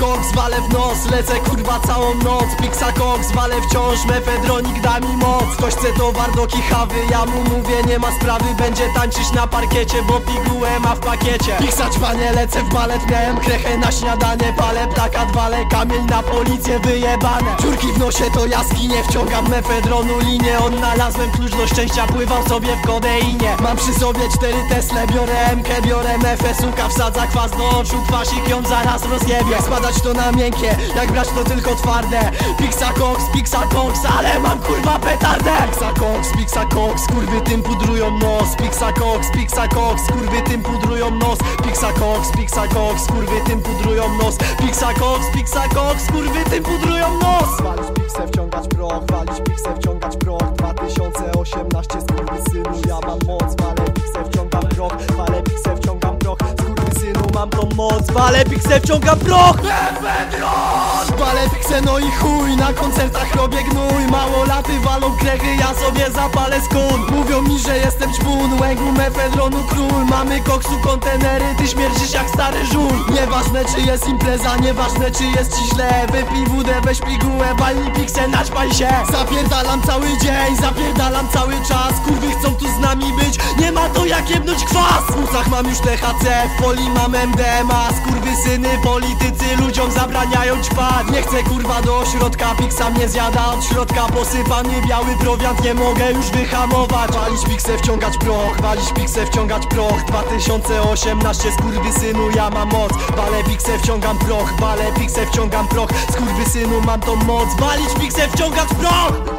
los Lecę kurwa całą noc. Pixa Cox, walę wciąż Mefedronik da mi moc. Ktoś chce towar do kichawy Ja mu mówię nie ma sprawy. Będzie tańczyć na parkiecie Bo pigułę ma w pakiecie. Pixa ćwanie lecę w balet Miałem krechę na śniadanie. Palę ptaka dwale Kamień na policję wyjebane. Dziurki w nosie to jaskinie Wciągam mefedronu linię. Odnalazłem klucz do szczęścia Pływam sobie w kodeinie. Mam przy sobie cztery Tesle Biorę MK, biorę mefę Suka wsadza kwas do oczu Kwasik ją zaraz rozjebie Składać to na miękkie. Jak brać to tylko twarde. Pixa Cox, Pixa Cox Ale mam kurwa petardę. Pixa Cox, Pixa Cox Kurwy tym pudrują nos. Pixa Cox, Pixa Cox Kurwy tym pudrują nos. Pixa Cox, Pixa Cox Kurwy tym pudrują nos. Pixa Cox, Pixa Cox Kurwy tym pudrują nos. Walić piksę, wciągać proch Walić piksę, wciągać moc Walę piksę, wciągam proch. Walę piksę, no i chuj Na koncertach robię gnój. Mało laty walą krechy Ja sobie zapalę skun. Mówią mi, że jestem ćpun Łęgu mefedronu król. Mamy koksu kontenery Ty śmierdzisz jak stary żul Nieważne czy jest impreza Nieważne czy jest ci źle. Wypij wódę, weź pigułę Walnij piksę, naćpaj się. Zapierdalam cały dzień Zapierdalam cały czas. Kurwy chcą tu z nami być Nie ma to jak jebnąć kwas. W mam już THC W folii mam MDMA Skurwy syny politycy Ludziom Nie chcę kurwa do środka. Piksa mnie zjada od środka Posypany biały prowiant. Nie mogę już wyhamować. Walić piksę, wciągać proch Walić piksę, wciągać proch. 2018 Skurwy synu ja mam moc. Walę piksę, wciągam proch Walę piksę, wciągam proch. Skurwy synu mam tą moc. Walić piksę, wciągać proch